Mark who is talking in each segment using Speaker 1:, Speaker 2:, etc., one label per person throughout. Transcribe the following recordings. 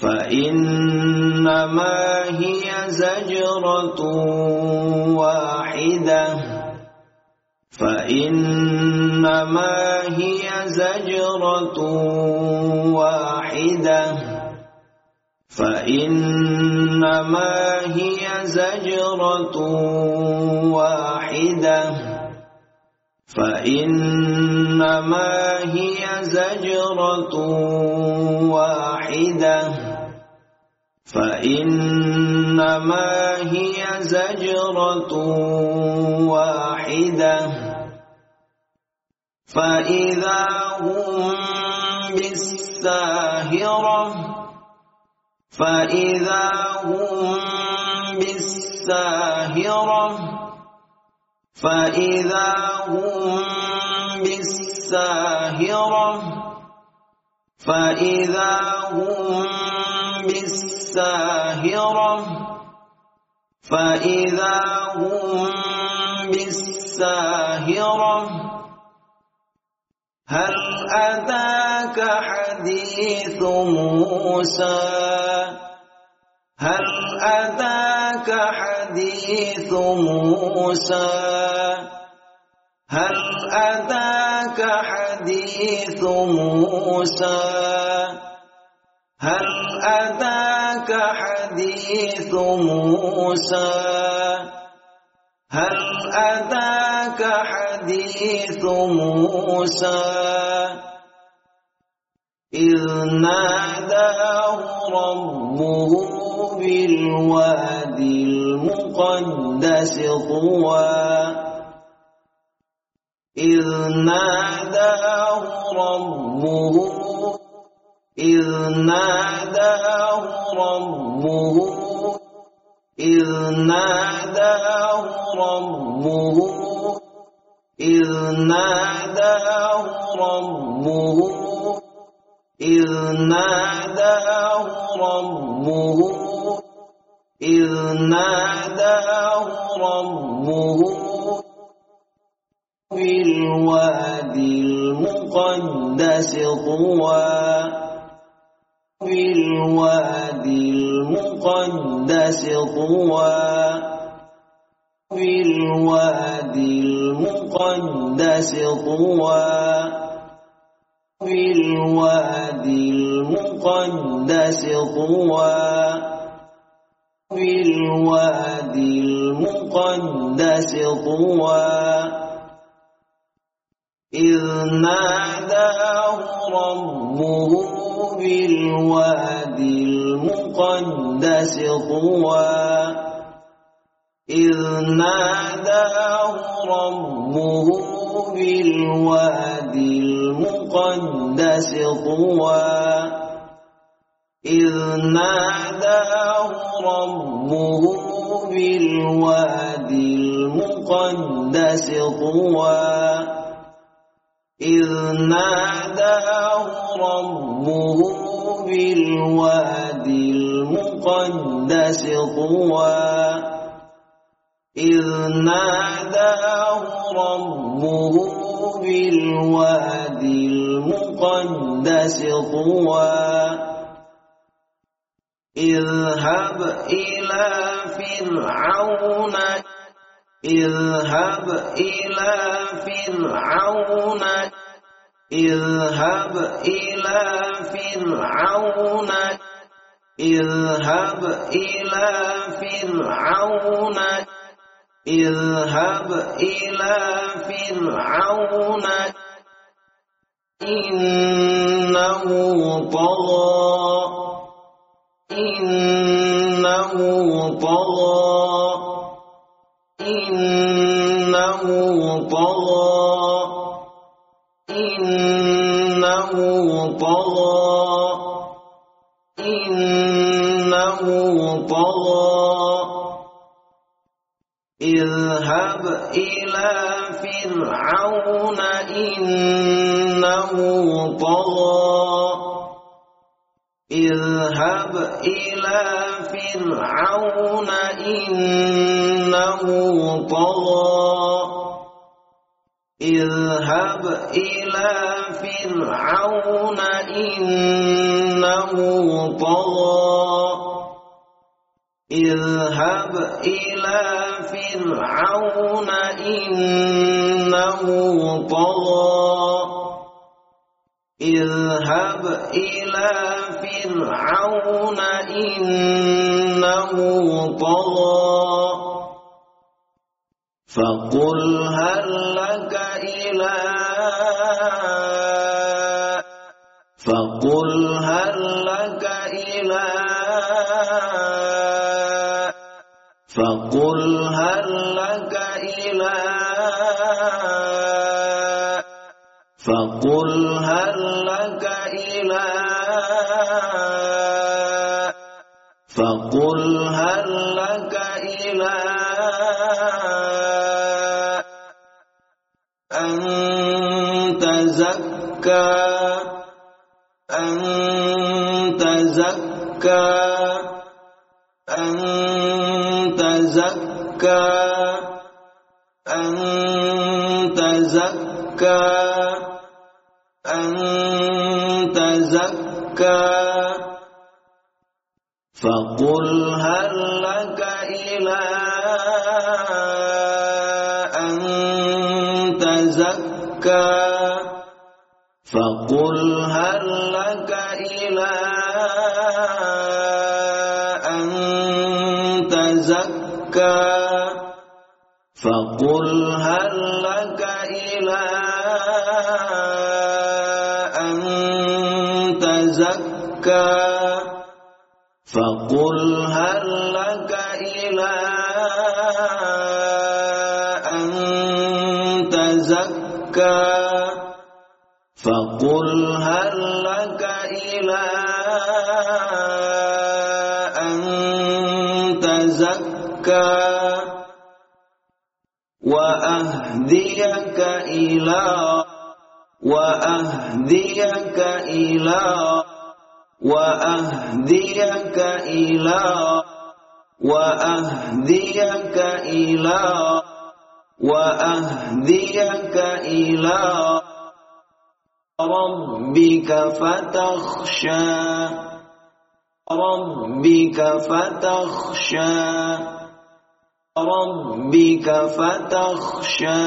Speaker 1: فإنما هي زجرة واحدة. فإنما هي زجرة واحدة. فإنما هي زجرة واحدة. فإنما هي زجرة فإنما هي زجرة واحدة. فإذا هم بالساهرة فإذا هم بالساهرة فإذا هم بالساهرة فإذا هم بالساهرة فإذا هم بالساهرة هل أتاك حديث موسى؟ هل أتاك حديث موسى؟ هل أتاك حديث موسى؟ هل أتاك حديث موسى؟ هل أتاك حديث موسى؟ إذ ناداه ربه بالوادي المقدس طوى. إذ ناداه ربه إذ ناداه ربه إذ ناداه ربه إذ ناداه ربه إذ ناداه ربه إذ ناداه ربه. بالوادي المقدس طوى. بالوادي المقدس طوى. بالوادي المقدس طوى. بالوادي المقدس طوى. بالوادي المقدس طوى. إذ ناداه ربه بالوادي المقدس طوى. إذ ناداه ربه بالوادي المقدس طوى. إذ ناداه ربه بالوادي المقدس طوى. إذ ناداه ربه بالوادي المقدس طوى. إذ ناداه ربه بالوادي المقدس طوى. إذهب إلى فرعون اذهب إلى فرعون. اذهب إلى فرعون. اذهب إلى فرعون. اذهب إلى فرعون. إنه طغى. إنه طغى. إنه طغى. إنه طغى. إنه طغى. اذهب إلى فرعون إنه طغى. اذهب إلى فرعون إنه طغى. اذهب إلى فرعون إنه طغى. اذهب إلى فرعون إنه طغى. اذهب إلى فرعون إنه طغى. فقل هل لك إلى فقل هل لك إلى فقل هل لك إلى فقل هل لك إلى فقل هل لك إلى أن تزكى أن تزكى أن تزكى فقل هل لك إلى أن تزكى فقل هل لك إلى أن تزكى فقل هل لك إلى أن تزكى فقل هل لك إلى أن تزكى؟ فقل هل لك إلى أن تزكى؟ وأهديك إلى وأهديك إلى وأهديك إلى وأهديك إلى وأهديك إلى ربك فتخشى ربك فتخشى ربك فتخشى ربك فتخشى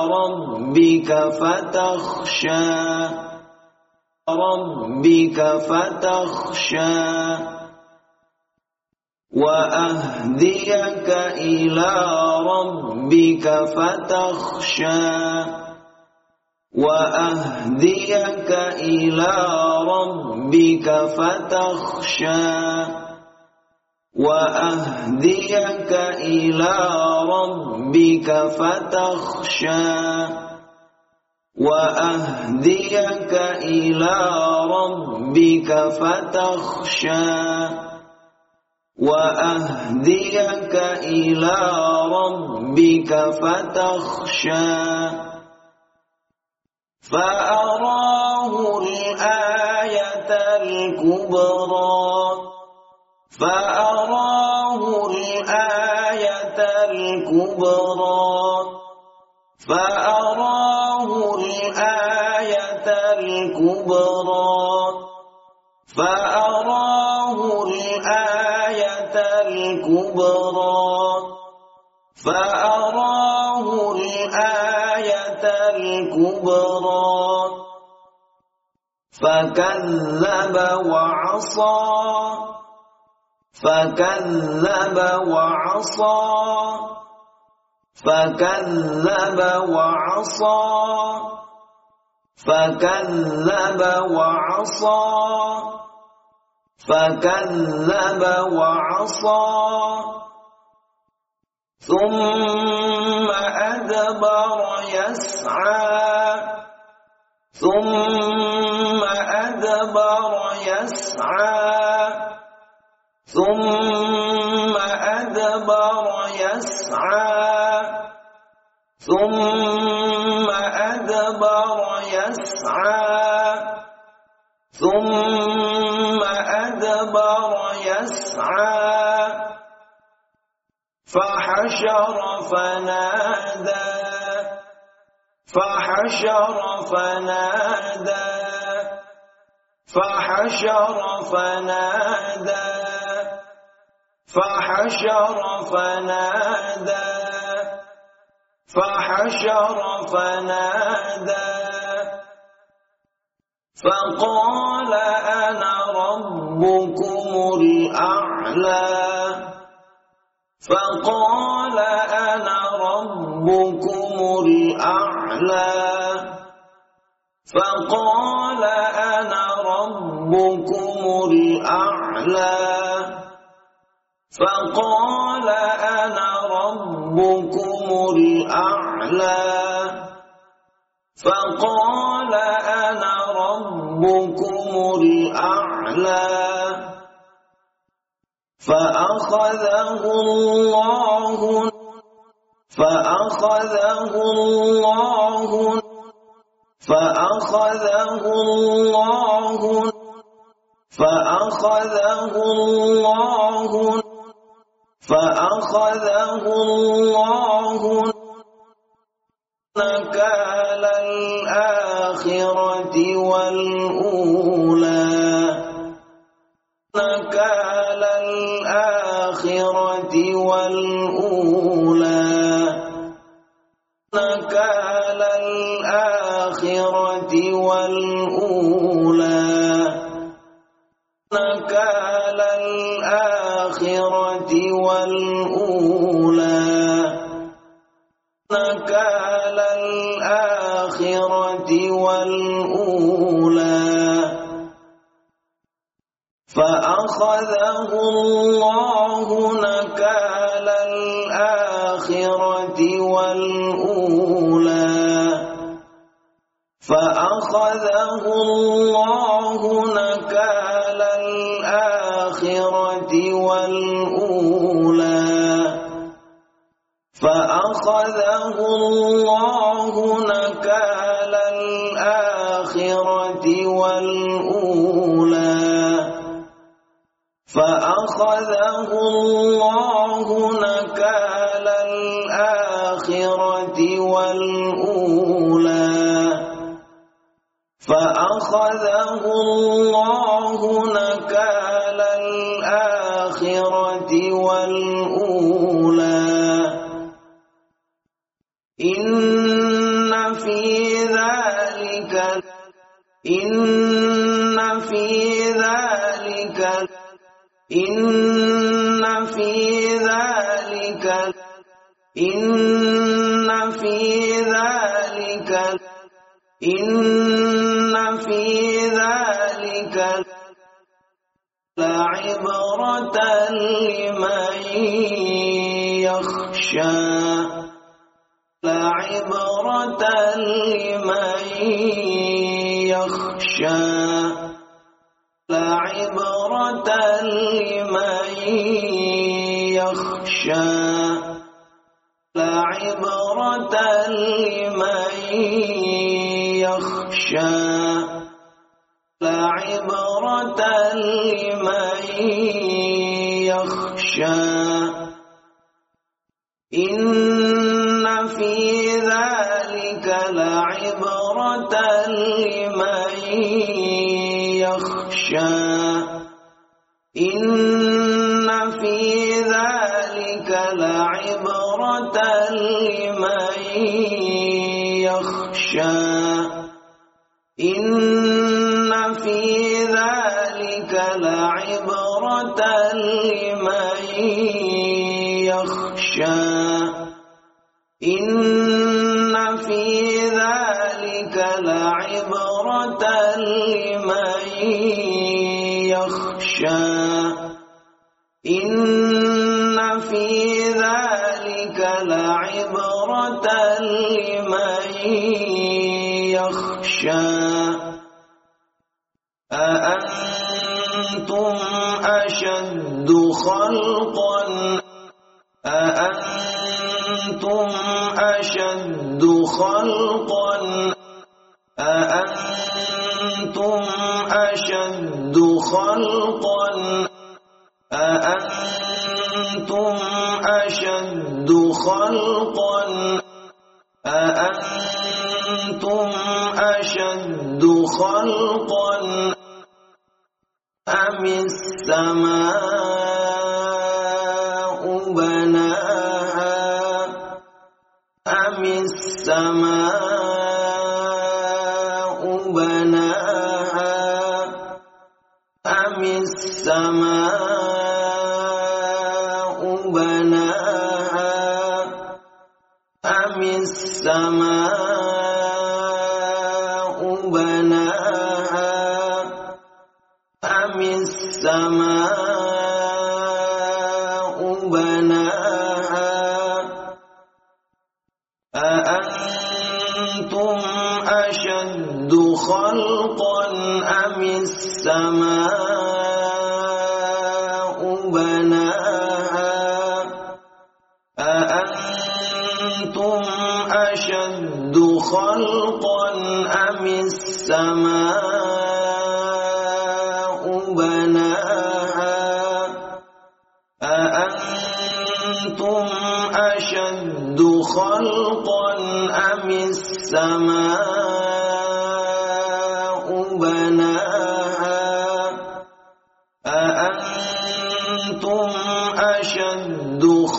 Speaker 1: ربك فتخشى وأهديك إلى ربك فتخشى وأهديك إلى ربك فتخشى وأهديك إلى ربك فتخشى وأهديك إلى ربك فتخشى. وأهديك إلى ربك فتخشى. فأراه الآية الكبرى. فأراه الآية الكبرى. الكبرى فأراه الآية الكبرى فأراه الآية الكبرى فكذب وعصى فكذب وعصى فكذب وعصى فكذب وعصى. فكذب وعصى. ثم أدبر يسعى. ثم أدبر يسعى. ثم أدبر يسعى. ثم فحشر فنادى. فحشر فنادى. فحشر فنادى. فحشر فنادى. فحشر فنادى. فقال أنا ربكم الأعلى. فقال أنا ربكم الأعلى. فقال أنا ربكم الأعلى. فقال أنا ربكم الأعلى. فقال أنا ربكم الأعلى. فأخذه الله فأخذه الله فأخذه الله فأخذه الله فأخذه الله نكال الآخرة. الآخرة والأولى. فأخذه الله نكال الآخرة والأولى. فأخذه الله نكال الآخرة والأولى. فأخذه الله نكال الآخرة فأخذه الله نكال الآخرة والأولى. إن في ذلك إن في ذلك إن في ذلك إن في ذلك إن في ذلك لعبرة لمن يخشى. لعبرة لمن يخشى. لعبرة لمن يخشى. لعبرة لمن يخشى لعبرة لمن يخشى. إن في ذلك لعبرة لمن يخشى. إن في ذلك لعبرة لمن يخشى. إن في ذلك لعبرة لمن يخشى. إن في ذلك لعبرة لمن يخشى. إن في ذلك لعبرة لمن يخشى. أأنتم أشد خلقا؟ أأنتم أشد خلقا؟ أأنتم أشد خلقا؟ أأنتم أشد خلقا؟ أأنتم أشد خلقا؟ أم السماء بناها أم السماء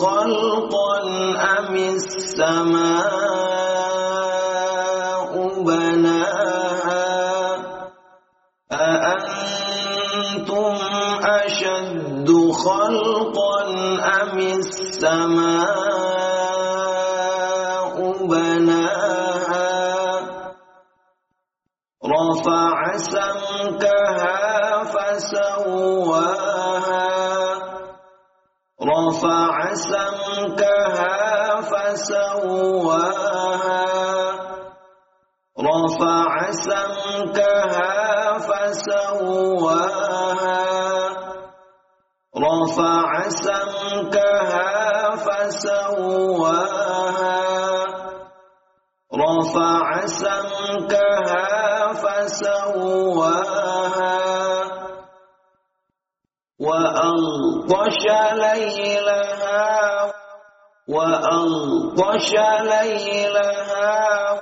Speaker 1: خلقا أم السماء بناها؟ أأنتم أشد خلقا أم السماء بناها؟ رفع سمكها فسواها سمكها فسواها. رفع سمكها فسواها. رفع سمكها فسواها. رفع سمكها فسواها. وأغطش ليلها وأغطش ليلها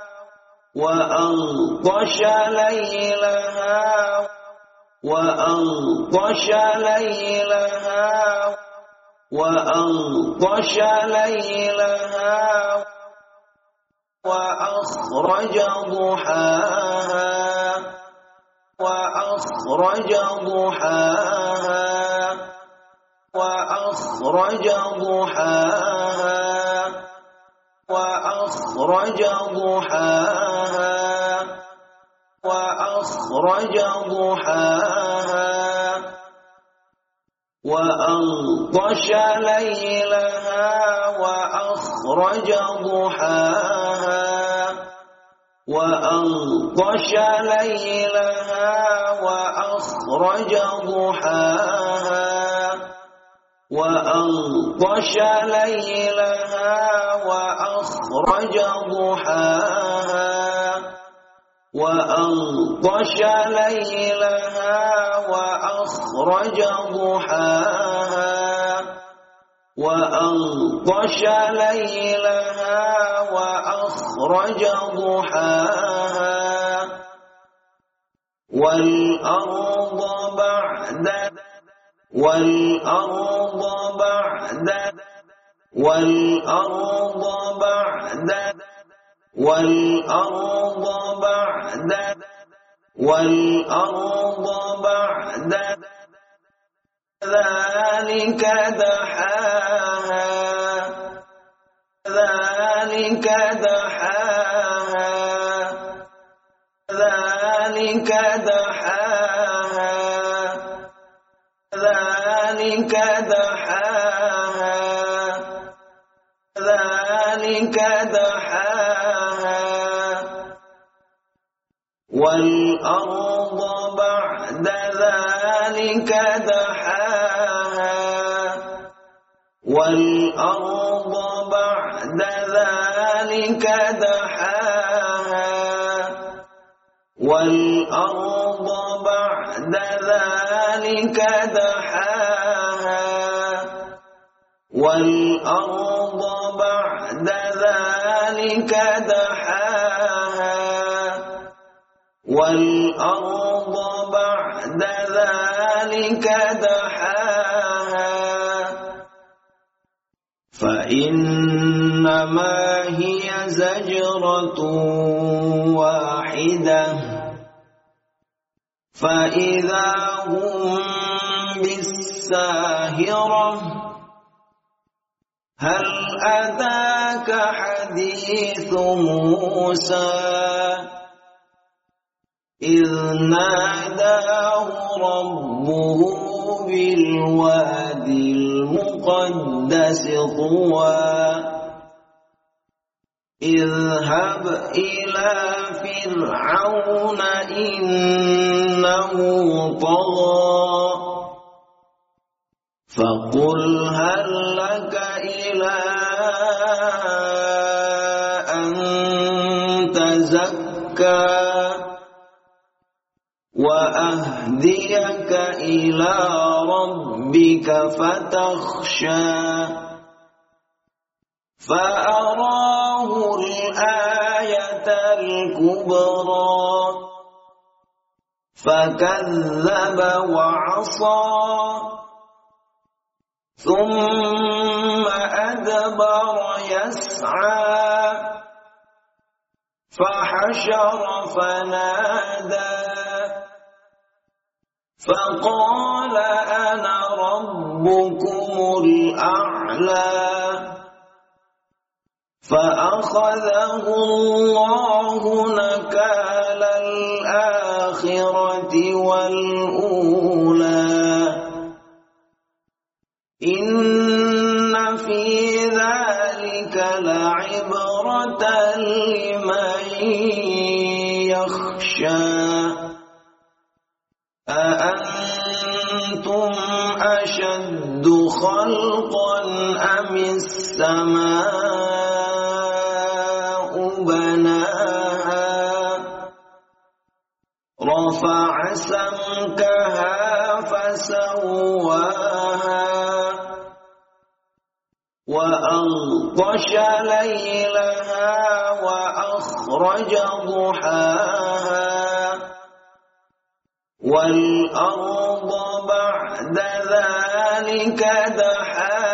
Speaker 1: وأغطش ليلها وأغطش ليلها وأغطش ليلها وأخرج ضحاها وأخرج ضحاها وأخرج ضحاها وأخرج ضحاها وأخرج ضحاها وأغطش ليلها وأخرج ضحاها وأغطش ليلها وأخرج ضحاها وأغطش ليلها وأخرج ضحاها وأغطش ليلها وأخرج ضحاها وأغطش ليلها وأخرج ضحاها والأرض بعد والأرض بعد والأرض بعد والأرض بعد والأرض بعد. ذلك دحاها ذلك دحاها. والأرض بعد ذلك دحاها. والأرض بعد ذلك دحاها. والأرض بعد ذلك دحاها. والأرض ذلك دحاها والأرض بعد ذلك دحاها فإنما هي زجرة واحدة فإذا هم بالساهرة هل أتاك حديث موسى إذ ناداه ربه بالوادي المقدس طوى اذهب إلى فرعون إنه طغى فقل هل لك إلى تزكى وأهديك إلى ربك فتخشى فأراه الآية الكبرى فكذب وعصى ثم أدبر يسعى فحشر فنادى فقال أنا ربكم الأعلى. فأخذه الله نكال الآخرة والأولى. إن في ذلك لعبرة لمن يخشى. أأنتم أشد خلقا أم السماء بناها؟ رفع سمكها فسواها. وأغطش ليلها وأخرج ضحاها. والأرض بعد ذلك دحاها.